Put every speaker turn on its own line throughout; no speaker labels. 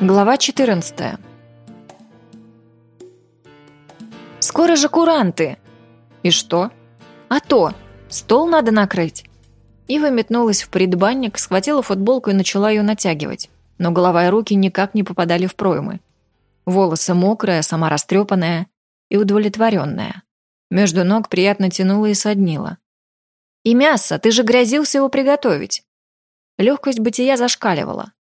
Глава 14 «Скоро же куранты!» «И что?» «А то! Стол надо накрыть!» Ива метнулась в предбанник, схватила футболку и начала ее натягивать, но голова и руки никак не попадали в проймы. Волосы мокрые, сама растрепанная и удовлетворенная. Между ног приятно тянуло и соднило. «И мясо! Ты же грозился его приготовить!» Легкость бытия зашкаливала.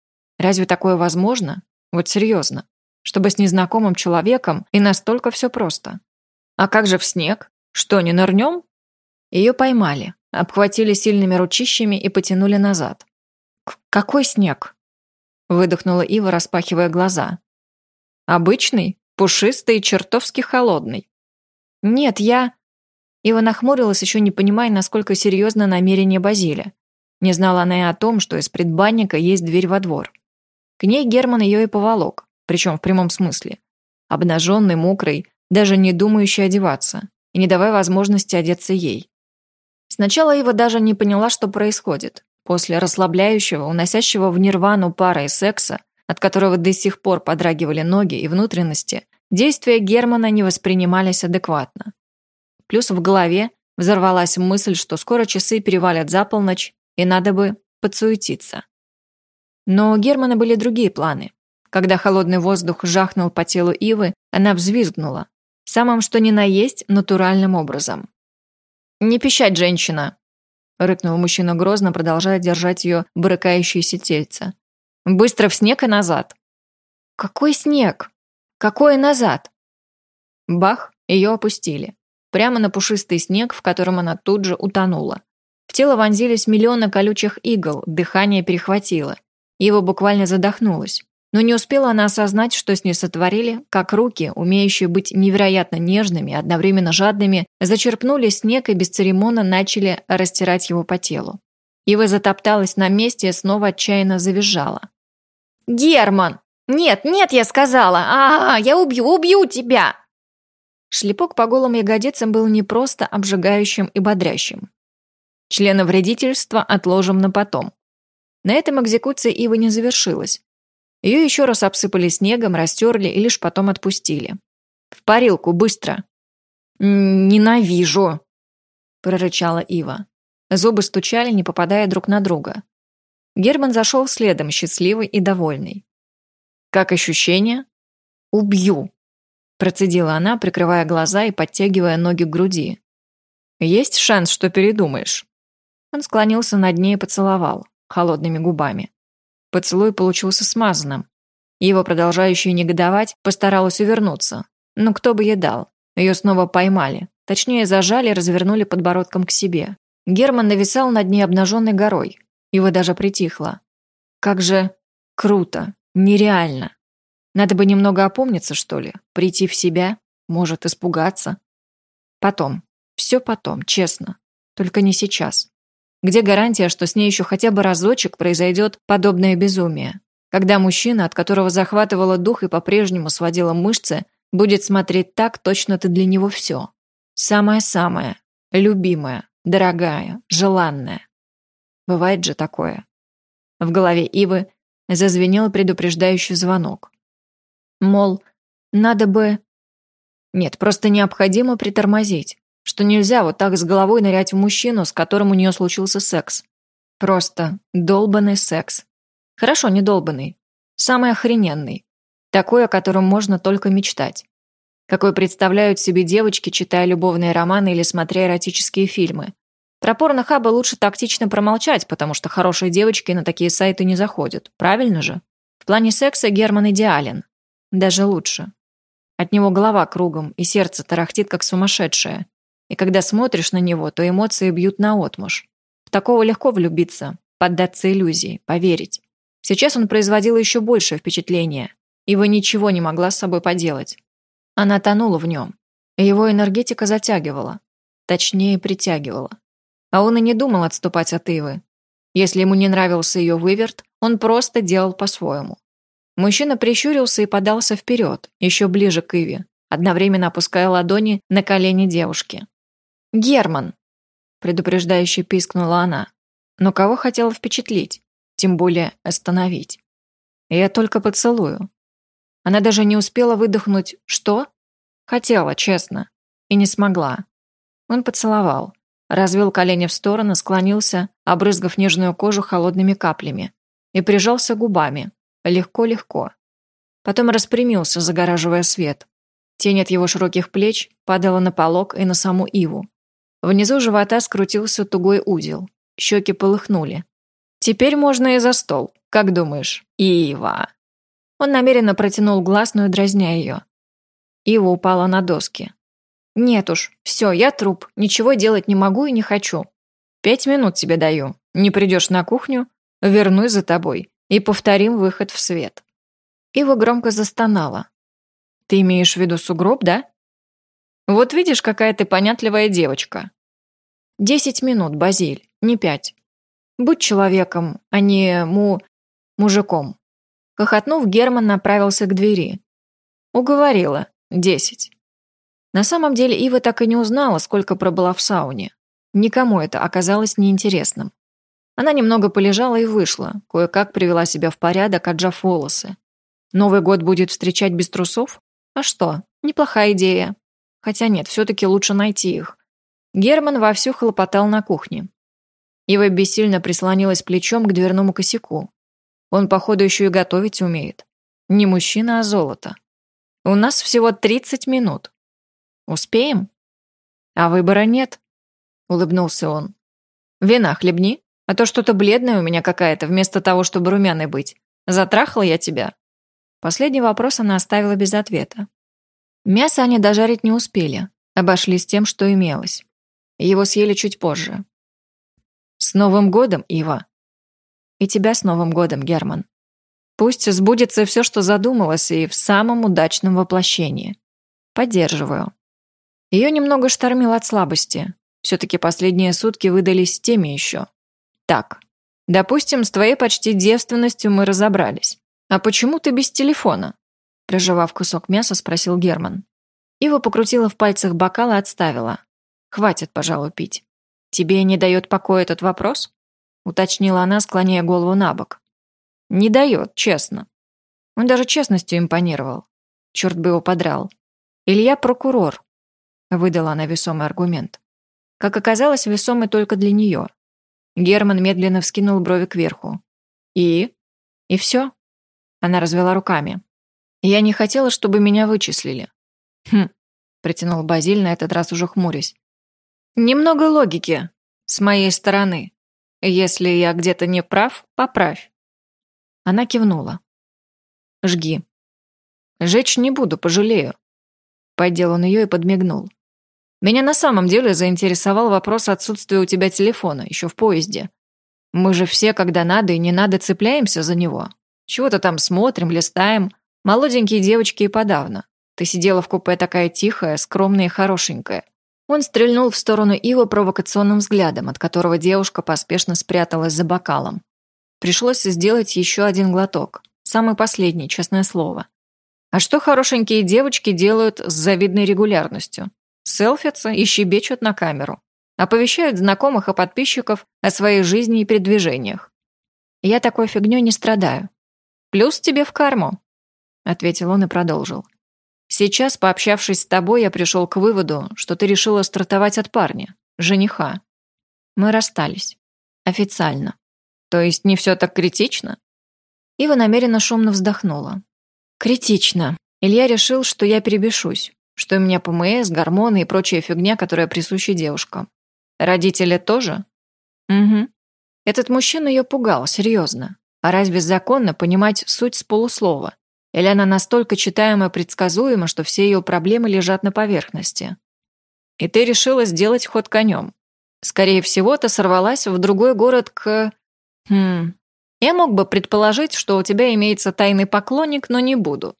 Разве такое возможно? Вот серьезно. Чтобы с незнакомым человеком и настолько все просто. А как же в снег? Что, не нырнем? Ее поймали, обхватили сильными ручищами и потянули назад. «Какой снег?» Выдохнула Ива, распахивая глаза. «Обычный, пушистый и чертовски холодный». «Нет, я...» Ива нахмурилась, еще не понимая, насколько серьезно намерение Базиля. Не знала она и о том, что из предбанника есть дверь во двор. К ней Герман ее и поволок, причем в прямом смысле. Обнаженный, мокрый, даже не думающий одеваться, и не давая возможности одеться ей. Сначала Ива даже не поняла, что происходит. После расслабляющего, уносящего в нирвану пара и секса, от которого до сих пор подрагивали ноги и внутренности, действия Германа не воспринимались адекватно. Плюс в голове взорвалась мысль, что скоро часы перевалят за полночь, и надо бы подсуетиться. Но у Германа были другие планы. Когда холодный воздух жахнул по телу Ивы, она взвизгнула. Самым что ни на есть натуральным образом. «Не пищать, женщина!» — рыкнул мужчина грозно, продолжая держать ее брыкающееся тельце. «Быстро в снег и назад!» «Какой снег? Какой назад?» Бах, ее опустили. Прямо на пушистый снег, в котором она тут же утонула. В тело вонзились миллионы колючих игл, дыхание перехватило. Его буквально задохнулась. Но не успела она осознать, что с ней сотворили, как руки, умеющие быть невероятно нежными, одновременно жадными, зачерпнули снег и бесцеремонно начали растирать его по телу. Ива затопталась на месте и снова отчаянно завизжала. «Герман! Нет, нет, я сказала! А, я убью, убью тебя!» Шлепок по голым ягодицам был не просто обжигающим и бодрящим. Членовредительство отложим на потом. На этом экзекуция Ивы не завершилась. Ее еще раз обсыпали снегом, растерли и лишь потом отпустили. «В парилку, быстро!» «Ненавижу!» – прорычала Ива. Зубы стучали, не попадая друг на друга. Герман зашел следом, счастливый и довольный. «Как ощущение?» «Убью!» – процедила она, прикрывая глаза и подтягивая ноги к груди. «Есть шанс, что передумаешь?» Он склонился над ней и поцеловал холодными губами. Поцелуй получился смазанным. Его продолжающая негодовать постаралась увернуться. Но кто бы ей дал? Ее снова поймали. Точнее, зажали и развернули подбородком к себе. Герман нависал над ней обнаженной горой. Его даже притихло. Как же круто, нереально. Надо бы немного опомниться, что ли, прийти в себя, может, испугаться. Потом, все потом, честно. Только не сейчас. Где гарантия, что с ней еще хотя бы разочек произойдет подобное безумие? Когда мужчина, от которого захватывало дух и по-прежнему сводила мышцы, будет смотреть так, точно ты для него все. Самое-самое, любимое, дорогая, желанное. Бывает же такое. В голове Ивы зазвенел предупреждающий звонок. Мол, надо бы... Нет, просто необходимо притормозить что нельзя вот так с головой нырять в мужчину, с которым у нее случился секс. Просто долбанный секс. Хорошо, не долбанный. Самый охрененный. Такой, о котором можно только мечтать. Какой представляют себе девочки, читая любовные романы или смотря эротические фильмы. Про порнохабы лучше тактично промолчать, потому что хорошие девочки на такие сайты не заходят. Правильно же? В плане секса Герман идеален. Даже лучше. От него голова кругом, и сердце тарахтит, как сумасшедшее. И когда смотришь на него, то эмоции бьют наотмашь. В такого легко влюбиться, поддаться иллюзии, поверить. Сейчас он производил еще большее впечатление. Его ничего не могла с собой поделать. Она тонула в нем. Его энергетика затягивала. Точнее, притягивала. А он и не думал отступать от Ивы. Если ему не нравился ее выверт, он просто делал по-своему. Мужчина прищурился и подался вперед, еще ближе к Иве, одновременно опуская ладони на колени девушки. «Герман!» – предупреждающе пискнула она. Но кого хотела впечатлить? Тем более остановить. Я только поцелую. Она даже не успела выдохнуть «что?» Хотела, честно. И не смогла. Он поцеловал. Развел колени в стороны, склонился, обрызгав нежную кожу холодными каплями. И прижался губами. Легко-легко. Потом распрямился, загораживая свет. Тень от его широких плеч падала на полок и на саму Иву. Внизу живота скрутился тугой узел. Щеки полыхнули. «Теперь можно и за стол. Как думаешь, Ива?» Он намеренно протянул гласную, дразня ее. Ива упала на доски. «Нет уж, все, я труп, ничего делать не могу и не хочу. Пять минут тебе даю. Не придешь на кухню, вернусь за тобой и повторим выход в свет». Ива громко застонала. «Ты имеешь в виду сугроб, да?» «Вот видишь, какая ты понятливая девочка». «Десять минут, Базиль, не пять. Будь человеком, а не му... мужиком». Хохотнув, Герман направился к двери. «Уговорила. Десять». На самом деле Ива так и не узнала, сколько пробыла в сауне. Никому это оказалось неинтересным. Она немного полежала и вышла, кое-как привела себя в порядок, отжав волосы. Новый год будет встречать без трусов? А что, неплохая идея. Хотя нет, все-таки лучше найти их. Герман вовсю хлопотал на кухне. Ива бессильно прислонилась плечом к дверному косяку. Он, походу, еще и готовить умеет. Не мужчина, а золото. У нас всего 30 минут. Успеем? А выбора нет, улыбнулся он. Вина хлебни, а то что-то бледная у меня какая-то, вместо того, чтобы румяной быть. Затрахал я тебя. Последний вопрос она оставила без ответа. Мясо они дожарить не успели, обошлись тем, что имелось. Его съели чуть позже. «С Новым годом, Ива!» «И тебя с Новым годом, Герман!» «Пусть сбудется все, что задумалось, и в самом удачном воплощении. Поддерживаю». Ее немного штормило от слабости. Все-таки последние сутки выдались теми еще. Так, допустим, с твоей почти девственностью мы разобрались. А почему ты без телефона? Прожевав кусок мяса, спросил Герман. Ива покрутила в пальцах бокал и отставила. Хватит, пожалуй, пить. Тебе не дает покоя этот вопрос? Уточнила она, склоняя голову на бок. Не дает, честно. Он даже честностью импонировал. Черт бы его подрал. Илья прокурор, выдала она весомый аргумент. Как оказалось, весомый только для нее. Герман медленно вскинул брови кверху. «И?» «И все?» Она развела руками. «Я не хотела, чтобы меня вычислили». «Хм», — протянул Базиль, на этот раз уже хмурясь. «Немного логики с моей стороны. Если я где-то не прав, поправь». Она кивнула. «Жги». «Жечь не буду, пожалею». Поддел он ее и подмигнул. Меня на самом деле заинтересовал вопрос отсутствия у тебя телефона, еще в поезде. Мы же все, когда надо и не надо, цепляемся за него. Чего-то там смотрим, листаем. Молоденькие девочки и подавно. Ты сидела в купе такая тихая, скромная и хорошенькая. Он стрельнул в сторону Ива провокационным взглядом, от которого девушка поспешно спряталась за бокалом. Пришлось сделать еще один глоток. Самый последний, честное слово. А что хорошенькие девочки делают с завидной регулярностью? селфятся и щебечут на камеру, оповещают знакомых и подписчиков о своей жизни и передвижениях. Я такой фигней не страдаю. Плюс тебе в карму, ответил он и продолжил. Сейчас, пообщавшись с тобой, я пришел к выводу, что ты решила стартовать от парня, жениха. Мы расстались. Официально. То есть не все так критично? Ива намеренно шумно вздохнула. Критично. Илья решил, что я перебешусь что у меня ПМС, гормоны и прочая фигня, которая присуща девушкам. Родители тоже? Угу. Этот мужчина ее пугал, серьезно. А разве законно понимать суть с полуслова? Или она настолько читаема и предсказуема, что все ее проблемы лежат на поверхности? И ты решила сделать ход конем. Скорее всего, ты сорвалась в другой город к... Хм... Я мог бы предположить, что у тебя имеется тайный поклонник, но не буду.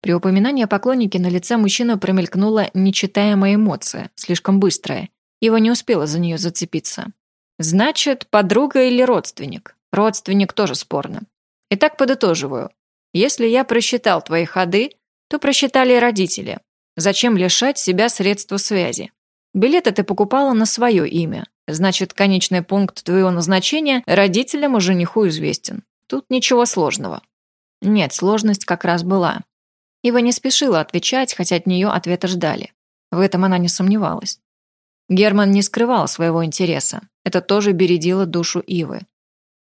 При упоминании о поклоннике на лице мужчины промелькнула нечитаемая эмоция, слишком быстрая. Его не успела за нее зацепиться. Значит, подруга или родственник? Родственник тоже спорно. Итак, подытоживаю. Если я просчитал твои ходы, то просчитали родители. Зачем лишать себя средства связи? Билеты ты покупала на свое имя. Значит, конечный пункт твоего назначения родителям и жениху известен. Тут ничего сложного. Нет, сложность как раз была. Ива не спешила отвечать, хотя от нее ответа ждали. В этом она не сомневалась. Герман не скрывал своего интереса. Это тоже бередило душу Ивы.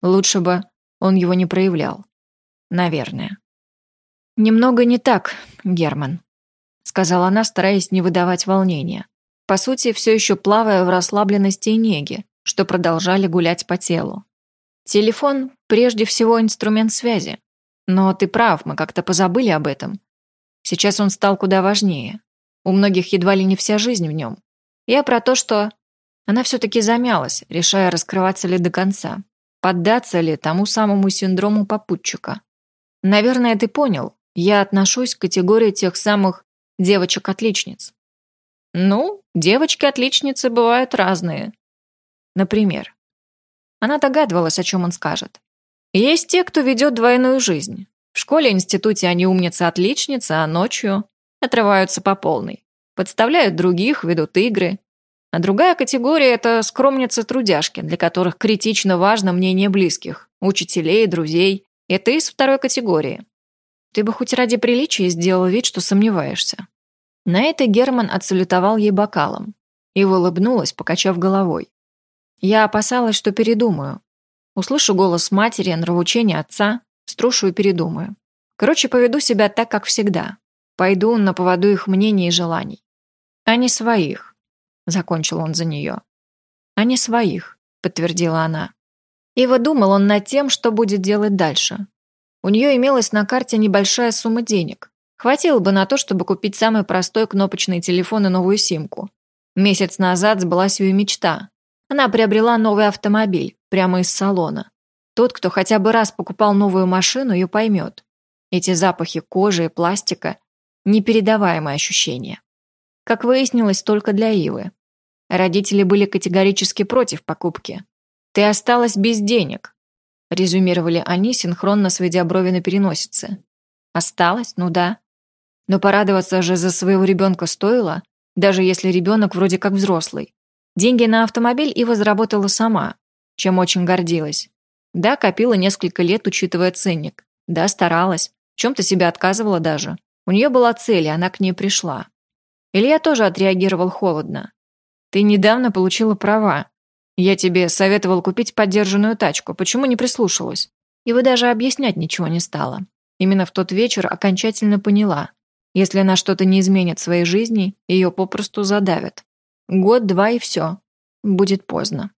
Лучше бы он его не проявлял. Наверное. «Немного не так, Герман», — сказала она, стараясь не выдавать волнения. По сути, все еще плавая в расслабленности и неге, что продолжали гулять по телу. Телефон – прежде всего инструмент связи. Но ты прав, мы как-то позабыли об этом. Сейчас он стал куда важнее. У многих едва ли не вся жизнь в нем. Я про то, что... Она все-таки замялась, решая, раскрываться ли до конца. Поддаться ли тому самому синдрому попутчика. Наверное, ты понял, я отношусь к категории тех самых девочек-отличниц. Ну, девочки-отличницы бывают разные. Например. Она догадывалась, о чем он скажет. Есть те, кто ведет двойную жизнь. В школе-институте они умницы-отличницы, а ночью отрываются по полной. Подставляют других, ведут игры. А другая категория – это скромницы-трудяшки, для которых критично важно мнение близких, учителей, друзей. И ты из второй категории. Ты бы хоть ради приличия сделал вид, что сомневаешься. На это Герман отсалютовал ей бокалом и улыбнулась, покачав головой. Я опасалась, что передумаю. Услышу голос матери, нравоучение отца, струшу и передумаю. Короче, поведу себя так, как всегда. Пойду на поводу их мнений и желаний. А не своих, закончил он за нее. А не своих, подтвердила она. Ива думал он над тем, что будет делать дальше. У нее имелась на карте небольшая сумма денег. Хватило бы на то, чтобы купить самый простой кнопочный телефон и новую симку. Месяц назад сбылась ее мечта. Она приобрела новый автомобиль, прямо из салона. Тот, кто хотя бы раз покупал новую машину, ее поймет. Эти запахи кожи и пластика – непередаваемое ощущение. Как выяснилось, только для Ивы. Родители были категорически против покупки. «Ты осталась без денег», – резюмировали они, синхронно сведя брови на переносице. «Осталась? Ну да. Но порадоваться же за своего ребенка стоило, даже если ребенок вроде как взрослый. Деньги на автомобиль Ива заработала сама, чем очень гордилась. Да, копила несколько лет, учитывая ценник. Да, старалась. В чем-то себя отказывала даже. У нее была цель, и она к ней пришла. Илья тоже отреагировал холодно. «Ты недавно получила права. Я тебе советовал купить поддержанную тачку. Почему не прислушалась?» И вы даже объяснять ничего не стала. Именно в тот вечер окончательно поняла. Если она что-то не изменит в своей жизни, ее попросту задавят. Год-два и все. Будет поздно.